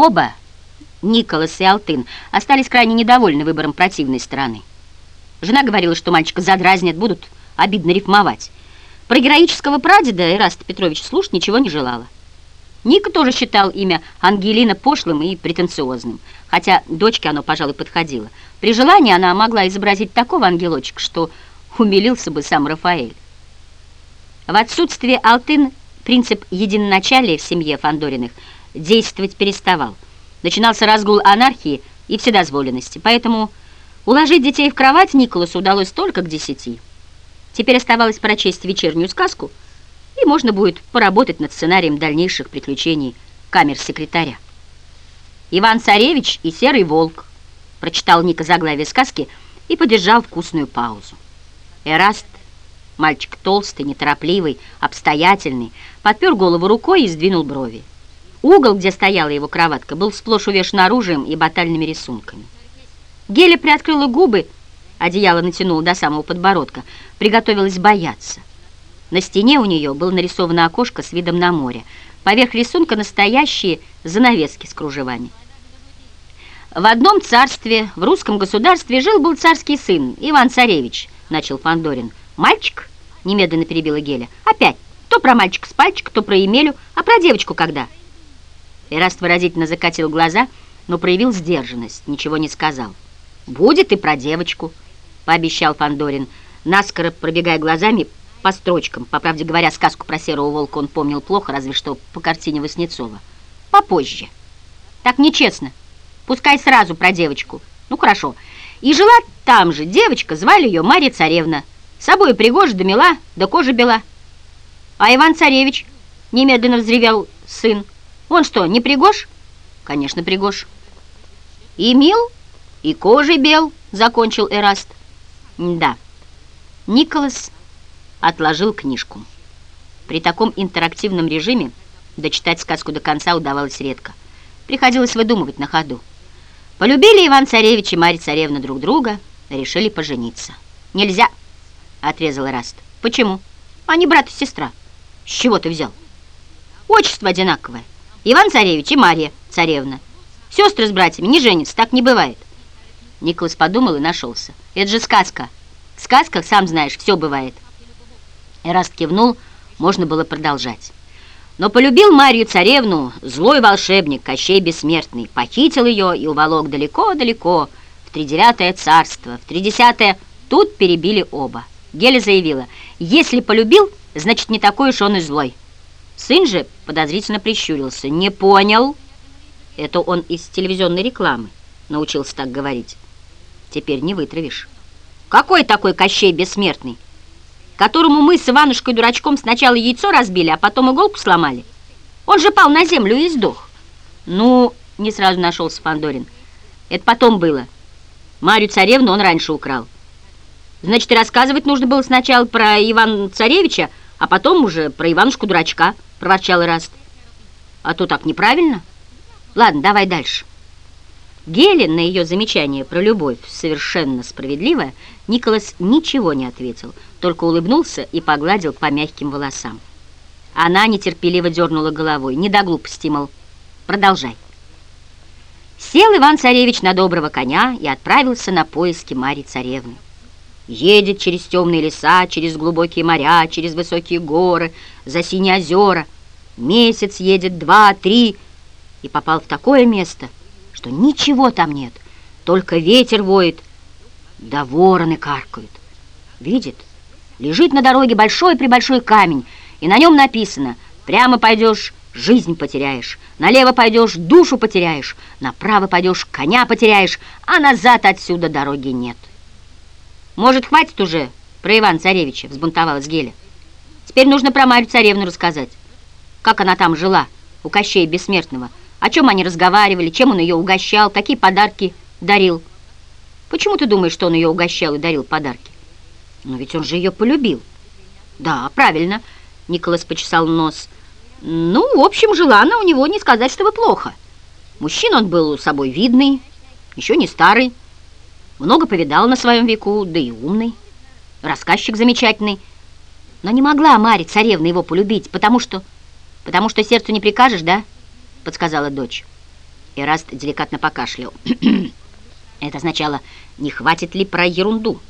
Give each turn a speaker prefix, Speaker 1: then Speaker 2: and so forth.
Speaker 1: Оба, Николас и Алтын, остались крайне недовольны выбором противной стороны. Жена говорила, что мальчика задразнят, будут обидно рифмовать. Про героического прадеда Ираста Петрович слушать ничего не желала. Ника тоже считал имя Ангелина пошлым и претенциозным, хотя дочке оно, пожалуй, подходило. При желании она могла изобразить такого ангелочка, что умилился бы сам Рафаэль. В отсутствие Алтын принцип единоначалия в семье Фандориных действовать переставал. Начинался разгул анархии и вседозволенности, поэтому уложить детей в кровать Николасу удалось только к десяти. Теперь оставалось прочесть вечернюю сказку, и можно будет поработать над сценарием дальнейших приключений камер-секретаря. «Иван-царевич и серый волк», — прочитал Ника заглавие сказки и подержал вкусную паузу. Эраст Мальчик толстый, неторопливый, обстоятельный, подпер голову рукой и сдвинул брови. Угол, где стояла его кроватка, был сплошь увешан оружием и батальными рисунками. Геля приоткрыла губы, одеяло натянула до самого подбородка, приготовилась бояться. На стене у нее было нарисовано окошко с видом на море. Поверх рисунка настоящие занавески с кружевами. В одном царстве, в русском государстве, жил-был царский сын, Иван-царевич, начал Фандорин. «Мальчик?» — немедленно перебила Геля. «Опять! То про мальчика с пальчика, то про Емелю, а про девочку когда?» Эраст выразительно закатил глаза, но проявил сдержанность, ничего не сказал. «Будет и про девочку», — пообещал Фандорин, наскоро пробегая глазами по строчкам. По правде говоря, сказку про серого волка он помнил плохо, разве что по картине Васнецова. «Попозже». «Так нечестно. Пускай сразу про девочку. Ну, хорошо. И жила там же девочка, звали ее Марья Царевна». С собой пригожа да мила, да кожа бела. А Иван-царевич, немедленно взревел сын, он что, не пригож? Конечно, пригож. И мил, и кожи бел, закончил Эраст. Да, Николас отложил книжку. При таком интерактивном режиме дочитать сказку до конца удавалось редко. Приходилось выдумывать на ходу. Полюбили Иван-царевич и Марья-царевна друг друга, решили пожениться. Нельзя. — отрезал Раст. «Почему? Они брат и сестра. С чего ты взял?» «Отчество одинаковое. Иван-царевич и Марья царевна. Сестры с братьями не женятся, так не бывает». Николас подумал и нашелся. «Это же сказка. В сказках, сам знаешь, все бывает». Эраст кивнул, можно было продолжать. Но полюбил Марию царевну злой волшебник Кощей Бессмертный, похитил ее и уволок далеко-далеко в тридевятое царство, в тридесятое... Тут перебили оба. Геля заявила, если полюбил, значит, не такой уж он и злой. Сын же подозрительно прищурился. Не понял. Это он из телевизионной рекламы научился так говорить. Теперь не вытравишь. Какой такой Кощей бессмертный? Которому мы с Иванушкой-дурачком сначала яйцо разбили, а потом иголку сломали? Он же пал на землю и сдох. Ну, не сразу нашелся Фандорин. Это потом было. Марию царевну он раньше украл. Значит, рассказывать нужно было сначала про Ивана Царевича, а потом уже про Иванушку-дурачка, проворчал Ираст. А то так неправильно. Ладно, давай дальше. Гелен на ее замечание про любовь, совершенно справедливое, Николас ничего не ответил, только улыбнулся и погладил по мягким волосам. Она нетерпеливо дернула головой. Не до глупости, мол, продолжай. Сел Иван-царевич на доброго коня и отправился на поиски Марьи царевны. Едет через темные леса, через глубокие моря, через высокие горы, за синие озера. Месяц едет, два, три, и попал в такое место, что ничего там нет, только ветер воет, да вороны каркают. Видит, лежит на дороге большой-пребольшой камень, и на нем написано «Прямо пойдешь, жизнь потеряешь, налево пойдешь, душу потеряешь, направо пойдешь, коня потеряешь, а назад отсюда дороги нет». «Может, хватит уже про Ивана-Царевича?» — взбунтовалась Геля. «Теперь нужно про Марью-Царевну рассказать. Как она там жила, у Кощея Бессмертного, о чем они разговаривали, чем он ее угощал, какие подарки дарил. Почему ты думаешь, что он ее угощал и дарил подарки? Но ведь он же ее полюбил». «Да, правильно», — Николас почесал нос. «Ну, в общем, жила она у него, не сказать, чтобы плохо. Мужчина он был собой видный, еще не старый, много повидал на своем веку, да и умный, рассказчик замечательный. Но не могла Марья царевна его полюбить, потому что... Потому что сердцу не прикажешь, да? Подсказала дочь. Эраст деликатно покашлял. Это означало, не хватит ли про ерунду.